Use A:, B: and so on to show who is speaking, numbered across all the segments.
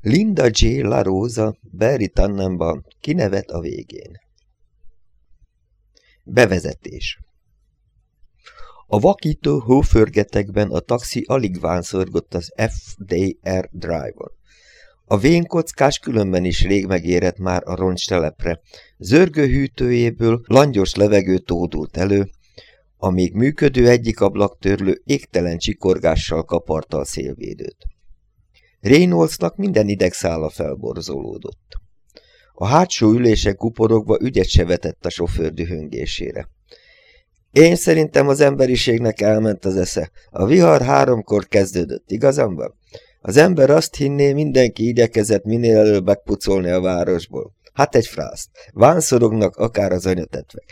A: Linda J. La Rosa Barry Tannenban kinevet a végén. Bevezetés A vakító hóförgetekben a taxi alig vánszorgott az FDR Drive-on. A vénkockás különben is rég megérett már a roncstelepre. Zörgő hűtőjéből langyos levegő tódult elő, a még működő egyik ablaktörlő égtelen csikorgással kaparta a szélvédőt. Reynoldsnak minden idegszála felborzolódott. A hátsó ülések kuporogva ügyet se vetett a sofőr dühöngésére. Én szerintem az emberiségnek elment az esze. A vihar háromkor kezdődött, igazam van? Az ember azt hinné, mindenki igyekezett minél előbb megpucolni a városból. Hát egy frászt. Vánszorognak akár az anyatetvek.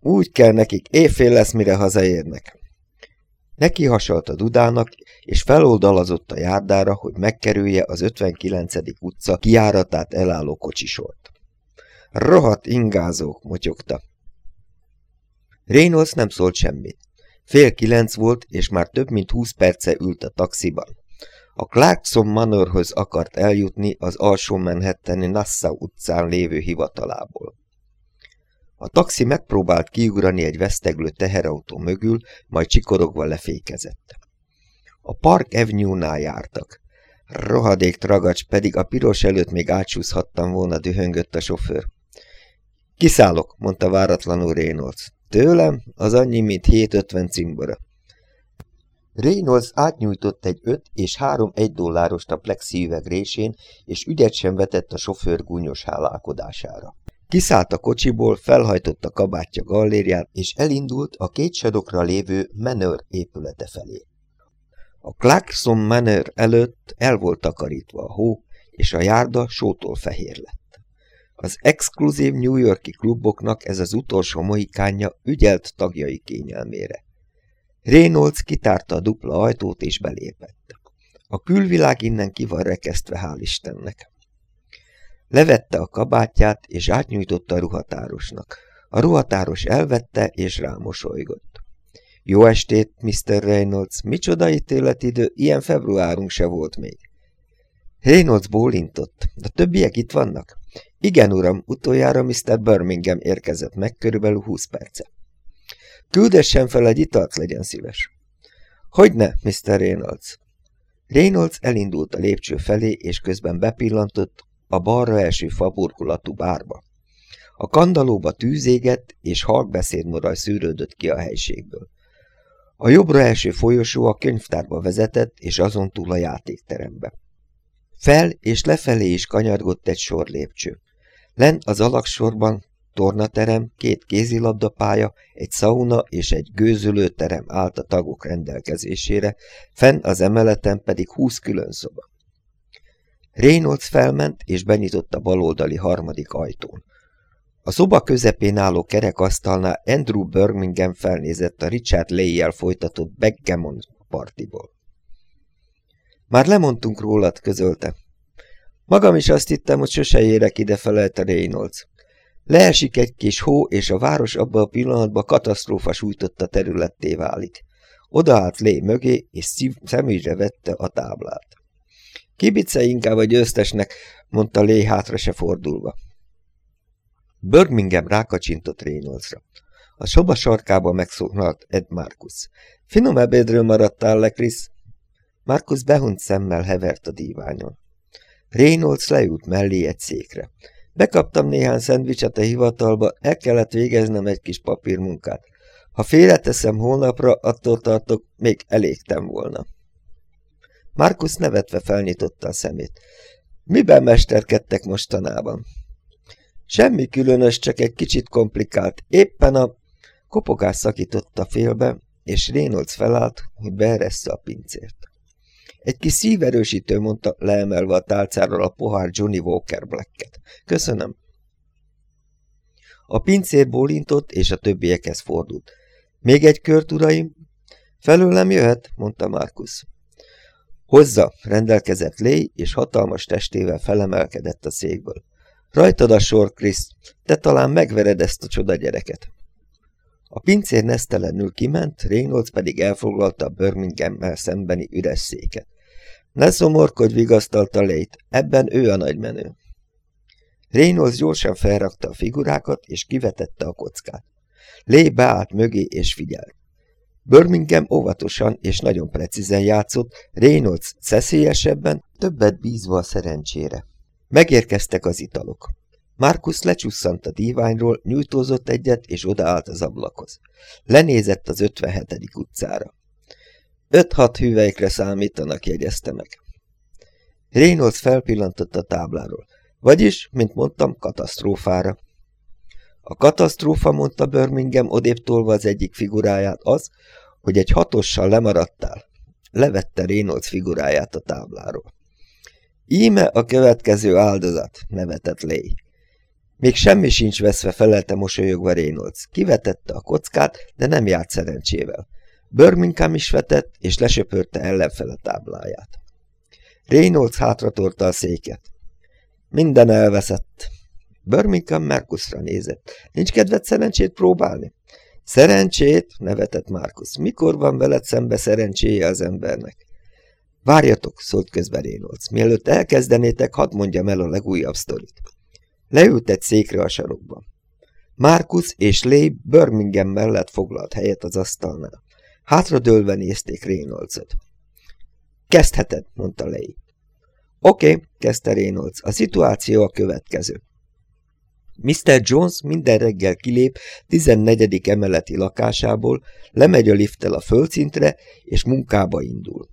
A: Úgy kell nekik, éjfél lesz, mire hazaérnek. Neki hasalt a dudának, és feloldalazott a járdára, hogy megkerülje az 59. utca kiáratát elálló kocsisort. Rohadt ingázók, motyogta. Reynolds nem szólt semmit. Fél kilenc volt, és már több mint húsz perce ült a taxiban. A Clarkson Manorhoz akart eljutni az alsó Manhattani Nassau utcán lévő hivatalából. A taxi megpróbált kiugrani egy veszteglő teherautó mögül, majd csikorogva lefékezett. A Park Avenue-nál jártak. Rohadék tragacs, pedig a piros előtt még átsúszhattam volna, dühöngött a sofőr. Kiszállok, mondta váratlanul Reynolds. Tőlem az annyi, mint 750 cimbora. Reynolds átnyújtott egy 5 és 3 egy dollárost a plexi üveg résén, és ügyet sem vetett a sofőr gúnyos hálálkodására. Kiszállt a kocsiból, felhajtotta kabátja gallériát, és elindult a két sadokra lévő Manor épülete felé. A Clarkson Manor előtt el volt takarítva a hó, és a járda sótól fehér lett. Az exkluzív New Yorki kluboknak ez az utolsó mohikánja ügyelt tagjai kényelmére. Reynolds kitárta a dupla ajtót és belépett. A külvilág innen ki van rekesztve, hál' Istennek. Levette a kabátját, és átnyújtotta a ruhatárosnak. A ruhatáros elvette, és rámosolygott. Jó estét, Mr. Reynolds, micsoda ítéletidő, ilyen februárunk se volt még. Reynolds bólintott. A többiek itt vannak? Igen, uram, utoljára Mr. Birmingham érkezett meg körülbelül húsz perce. Küldessen fel egy italt, legyen szíves. Hogyne, Mr. Reynolds? Reynolds elindult a lépcső felé, és közben bepillantott a balra első faburkolatú bárba. A kandalóba tűzégett, és halkbeszédmoraj szűrődött ki a helységből. A jobbra első folyosó a könyvtárba vezetett, és azon túl a játékterembe. Fel és lefelé is kanyargott egy sor lépcső. Len az alaksorban tornaterem, két kézilabdapálya, egy szauna és egy gőzölőterem állt a tagok rendelkezésére, fenn az emeleten pedig húsz külön szoba. Reynolds felment és benyitott a baloldali harmadik ajtón. A szoba közepén álló kerekasztalnál Andrew Birmingham felnézett a Richard Leigh-jel folytatott backgammon partiból. Már lemondtunk rólad, közölte. Magam is azt hittem, hogy sose érek ide, felelte Reynolds. Leesik egy kis hó, és a város abban a pillanatban katasztrófa sújtotta területté válik. Odaállt Lé mögé, és szemügyre vette a táblát. Kibice inkább a győztesnek, mondta Lé hátra se fordulva. Birmingham rákacsintott Reynoldsra. A soba sarkába megszólalt Ed Marcus. Finom ebédről maradtál le, Chris? Marcus behunt szemmel hevert a díványon. Reynolds leült mellé egy székre. Bekaptam néhány szendvicset a hivatalba, el kellett végeznem egy kis papírmunkát. Ha félreteszem holnapra, attól tartok, még elégtem volna. Markus nevetve felnyitotta a szemét. Miben mesterkedtek mostanában? Semmi különös, csak egy kicsit komplikált. Éppen a kopogás szakította félbe, és Reynolds felállt, hogy beereszte a pincért. Egy kis szíverősítő, mondta, leemelve a tálcáról a pohár Johnny Walker Blacket. Köszönöm. A pincér bólintott, és a többiekhez fordult. Még egy kört, uraim? Felőlem jöhet, mondta Markus. Hozza, rendelkezett Lé, és hatalmas testével felemelkedett a székből. Rajtad a sor, Krisz, te talán megvered ezt a csoda gyereket. A pincér nesztelenül kiment, Reynolds pedig elfoglalta a Birmingham-mel szembeni üres széket. Ne szomorkodj, vigasztalta Lét, ebben ő a nagymenő. Reynolds gyorsan felrakta a figurákat, és kivetette a kockát. Lé beállt mögé, és figyelt. Birmingham óvatosan és nagyon precízen játszott, Reynolds szeszélyesebben, többet bízva a szerencsére. Megérkeztek az italok. Markus lecsusszant a díványról, nyújtózott egyet, és odaállt az ablakhoz. Lenézett az 57. utcára. Öt-hat hüvelykre számítanak, jegyezte meg. Reynolds felpillantott a tábláról. Vagyis, mint mondtam, katasztrófára. A katasztrófa, mondta Birmingham odébb tolva az egyik figuráját, az, hogy egy hatossal lemaradtál. Levette Reynolds figuráját a tábláról. Íme a következő áldozat, nevetett Lay. Még semmi sincs veszve, felelte mosolyogva Reynolds. Kivetette a kockát, de nem járt szerencsével. Birmingham is vetett, és lesöpörte ellenfele tábláját. Reynolds hátratorta a széket. Minden elveszett. Birmingham Markusra nézett. Nincs kedved szerencsét próbálni? Szerencsét? nevetett Markus. Mikor van veled szembe szerencséje az embernek? Várjatok, szólt közben Reynolds. Mielőtt elkezdenétek, hadd mondjam el a legújabb sztorit. Leült egy székre a sarokban. Markus és Lay Birmingham mellett foglalt helyet az asztalnál. Hátradőlve nézték Reynoldsot. Kezdheted, mondta Lay. Oké, okay, kezdte Reynolds, a szituáció a következő. Mr. Jones minden reggel kilép 14. emeleti lakásából, lemegy a lifttel a földszintre, és munkába indul.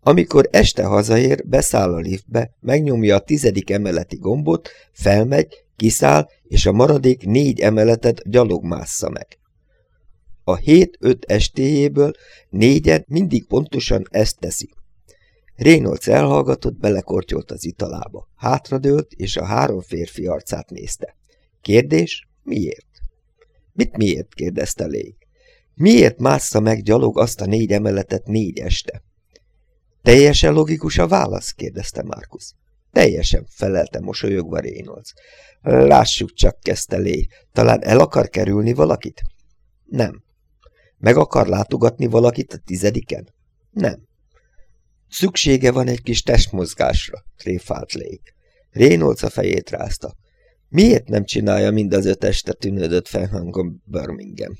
A: Amikor este hazaér, beszáll a liftbe, megnyomja a tizedik emeleti gombot, felmegy, kiszáll, és a maradék négy emeletet gyalogmásza meg. A hét-öt estéjéből négyen mindig pontosan ezt teszi. Reynolds elhallgatott, belekortyolt az italába. Hátradőlt, és a három férfi arcát nézte. Kérdés? Miért? Mit miért? kérdezte Lé. Miért mássza meg gyalog azt a négy emeletet négy este? Teljesen logikus a válasz? kérdezte Markus. Teljesen, felelte mosolyogva Reynolds. Lássuk csak, kezdte Lé. Talán el akar kerülni valakit? Nem. Meg akar látogatni valakit a tizediken? Nem. Szüksége van egy kis testmozgásra, tréfált Lé. Reynolds a fejét rázta. Miért nem csinálja mind az öt este tűnődött felhangon Birmingham?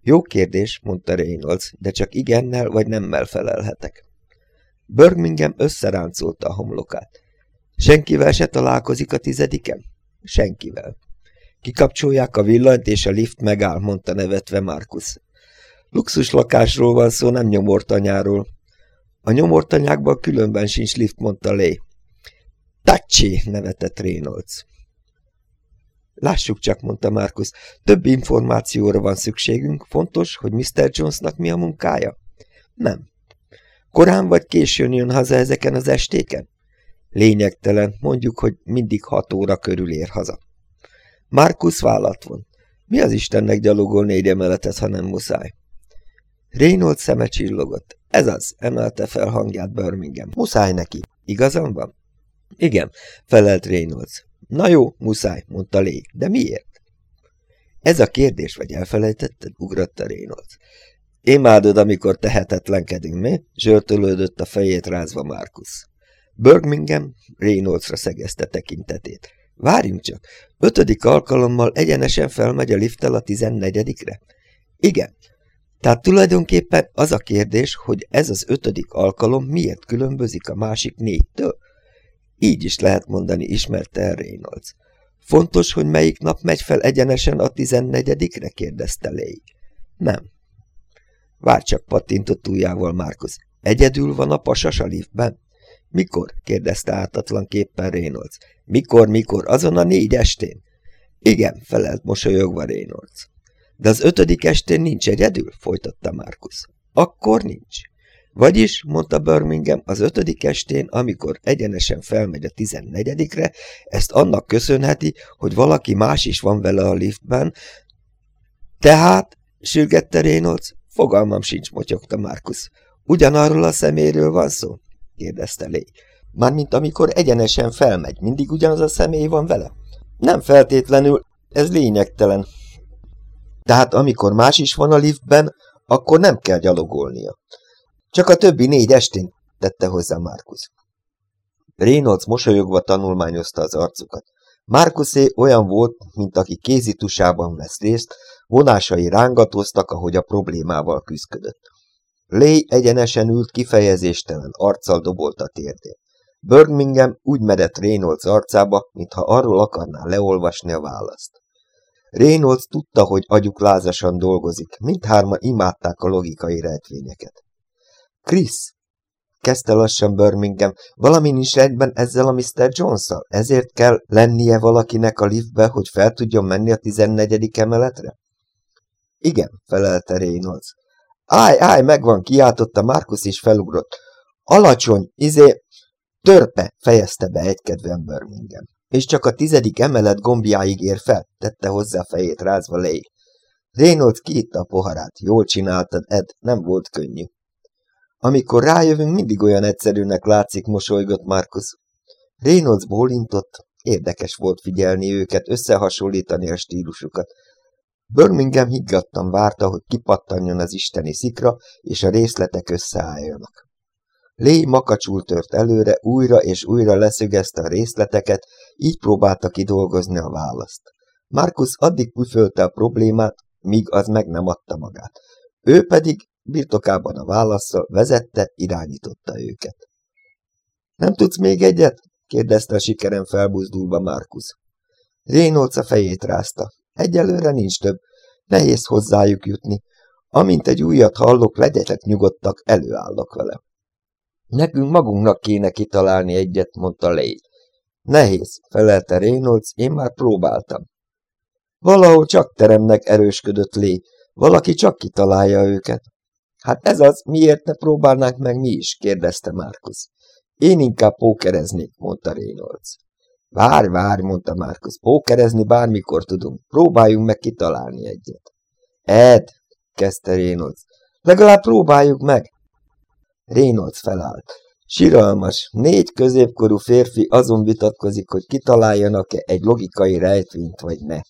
A: Jó kérdés, mondta Reynolds, de csak igennel vagy nemmel felelhetek. Birmingham összeráncolta a homlokát. Senkivel se találkozik a tizediken? Senkivel. Kikapcsolják a villanyt, és a lift megáll, mondta nevetve Markus. Luxus lakásról van szó, nem nyomortanyáról. A nyomortanyákban különben sincs lift, mondta Lé. Tacsi, nevetett Reynolds. Lássuk csak, mondta Markus, több információra van szükségünk, fontos, hogy Mr. Jonesnak mi a munkája? Nem. Korán vagy későn jön haza ezeken az estéken? Lényegtelen, mondjuk, hogy mindig hat óra körül ér haza. Markus vállat von. Mi az Istennek gyalogol négy emeletet, ha nem muszáj? Reynolds szeme csillogott. Ez az, emelte fel hangját Birmingham. Muszáj neki. Igazam van? Igen, felelt Reynolds. Na jó, muszáj, mondta Lé, de miért? Ez a kérdés, vagy elfelejtetted? ugratta Reynolds. Imádod, amikor tehetetlenkedünk, mi? Zsörtölődött a fejét rázva Markus. Birmingham Reynoldsra szegezte tekintetét. Várjunk csak, ötödik alkalommal egyenesen felmegy a lifttel a tizennegyedikre? Igen. Tehát tulajdonképpen az a kérdés, hogy ez az ötödik alkalom miért különbözik a másik négytől? Így is lehet mondani, ismerte el Reynolds. Fontos, hogy melyik nap megy fel egyenesen a tizennegyedikre? kérdezte Légy. Nem, Vár csak pattintott ujjával Márkusz. Egyedül van a pasas a liftben? Mikor? kérdezte ártatlan képpen Reynolds. Mikor, mikor? Azon a négy estén? Igen, felelt mosolyogva Reynolds. De az ötödik estén nincs egyedül? folytatta Márkusz. Akkor nincs. Vagyis, mondta Birmingham, az ötödik estén, amikor egyenesen felmegy a tizennegyedikre, ezt annak köszönheti, hogy valaki más is van vele a liftben. Tehát, sürgette Reynolds, Fogalmam sincs, motyogta Markus. Ugyanarról a szeméről van szó? kérdezte Lé. Mármint amikor egyenesen felmegy, mindig ugyanaz a személy van vele? Nem feltétlenül, ez lényegtelen. Tehát amikor más is van a liftben, akkor nem kell gyalogolnia. Csak a többi négy estén tette hozzá Markus. Reynolds mosolyogva tanulmányozta az arcukat. Markusé olyan volt, mint aki kézitusában vesz részt, vonásai rángatóztak, ahogy a problémával küzdött. Lay egyenesen ült kifejezéstelen, arccal dobolt a térdén. Birmingham úgy medett Reynolds arcába, mintha arról akarná leolvasni a választ. Reynolds tudta, hogy agyuk lázasan dolgozik, mindhárma imádták a logikai rejtvényeket. Chris, kezdte lassan Birmingham, valami nincs rendben ezzel a Mr. jones -szal? ezért kell lennie valakinek a liftbe, hogy fel tudjon menni a tizennegyedik emeletre? Igen, felelte Reynolds. Áj, áj, megvan, kiáltotta Markus is felugrott. Alacsony, izé, törpe, fejezte be egykedven Birmingham. És csak a tizedik emelet gombjáig ér fel, tette hozzá fejét rázva Lay. Reynolds kiitta a poharát. Jól csináltad, Ed, nem volt könnyű. Amikor rájövünk, mindig olyan egyszerűnek látszik, mosolygott Markus. Reynolds bólintott, érdekes volt figyelni őket, összehasonlítani a stílusukat. Birmingham higgadtan várta, hogy kipattanjon az isteni szikra, és a részletek összeálljanak. Lé makacsul tört előre, újra és újra leszögezte a részleteket, így próbálta kidolgozni a választ. Markus addig püfölte a problémát, míg az meg nem adta magát. Ő pedig birtokában a válaszsal vezette, irányította őket. Nem tudsz még egyet? kérdezte a sikeren felbuzdulva Markus. Reynolds a fejét rázta. Egyelőre nincs több. Nehéz hozzájuk jutni. Amint egy újat hallok, legyetek nyugodtak, előállok vele. Nekünk magunknak kéne kitalálni egyet, mondta Lay. Nehéz, felelte Reynolds, én már próbáltam. Valahol csak teremnek erősködött Lé, valaki csak kitalálja őket. Hát ez az, miért ne próbálnánk meg mi is, kérdezte Markus. Én inkább pókereznék, mondta Reynolds. Várj, várj, mondta Markus, pókerezni bármikor tudunk, próbáljunk meg kitalálni egyet. Ed, kezdte Reynolds, legalább próbáljuk meg. Reynolds felállt. Siralmas, négy középkorú férfi azon vitatkozik, hogy kitaláljanak-e egy logikai rejtvényt, vagy ne.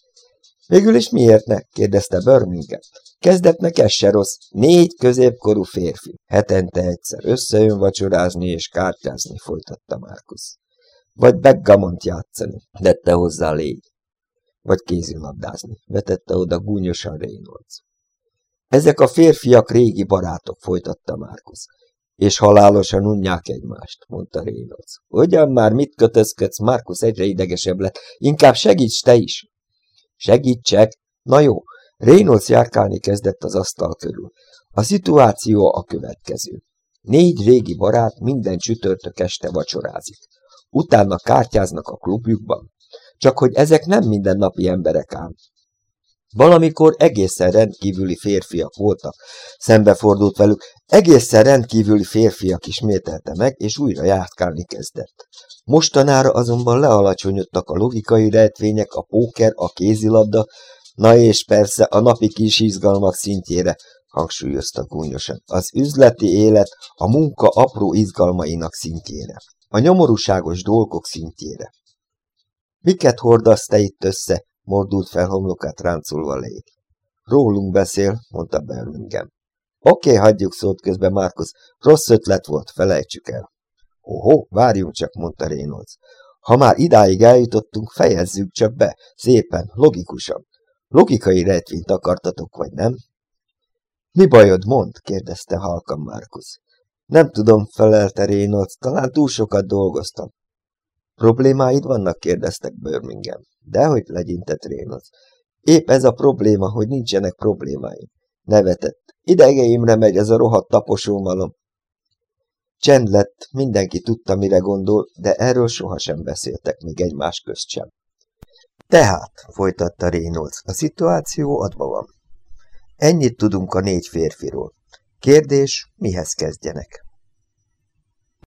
A: Végül is miért ne? kérdezte Birmingham. Kezdetnek ez se rossz. Négy középkorú férfi. Hetente egyszer összejön vacsorázni és kártyázni, folytatta Markus. Vagy backgammont játszani, tette hozzá légy. Vagy kézilabdázni, vetette oda gúnyosan Reynolds. Ezek a férfiak régi barátok, folytatta Markus. És halálosan unják egymást, mondta Reynolds. Ugyan már mit kötözködsz, Markus egyre idegesebb lett. Inkább segíts te is. Segítsek? Na jó, Reynolds járkálni kezdett az asztal körül. A szituáció a következő. Négy régi barát minden csütörtök este vacsorázik. Utána kártyáznak a klubjukban. Csak hogy ezek nem mindennapi emberek ám. Valamikor egészen rendkívüli férfiak voltak. Szembefordult velük, egészen rendkívüli férfiak ismételte meg, és újra járkálni kezdett. Mostanára azonban lealacsonyodtak a logikai rejtvények, a póker, a kézilabda, na és persze a napi kis izgalmak szintjére, hangsúlyozta gúnyosan, az üzleti élet a munka apró izgalmainak szintjére, a nyomorúságos dolgok szintjére. Miket hordasz te itt össze? Mordult fel homlokát ráncolva lé. Rólunk beszél, mondta Birmingham. Oké, okay, hagyjuk szót közben, Markus. Rossz ötlet volt, felejtsük el. Oho, várjunk csak, mondta Reynolds. Ha már idáig eljutottunk, fejezzük csak be, szépen, logikusan. Logikai rejtvényt akartatok, vagy nem? Mi bajod, mond? kérdezte halkan Markus. Nem tudom, felelte Reynolds, talán túl sokat dolgoztam. Problémáid vannak? kérdeztek Birmingham. Dehogy legyintett Reynolds. Épp ez a probléma, hogy nincsenek problémáim. Nevetett. Idegeimre megy ez a rohadt taposómalom. Csend lett, mindenki tudta, mire gondol, de erről sohasem beszéltek még egymás közt sem. Tehát, folytatta Reynolds, a szituáció adva van. Ennyit tudunk a négy férfiról. Kérdés, mihez kezdjenek?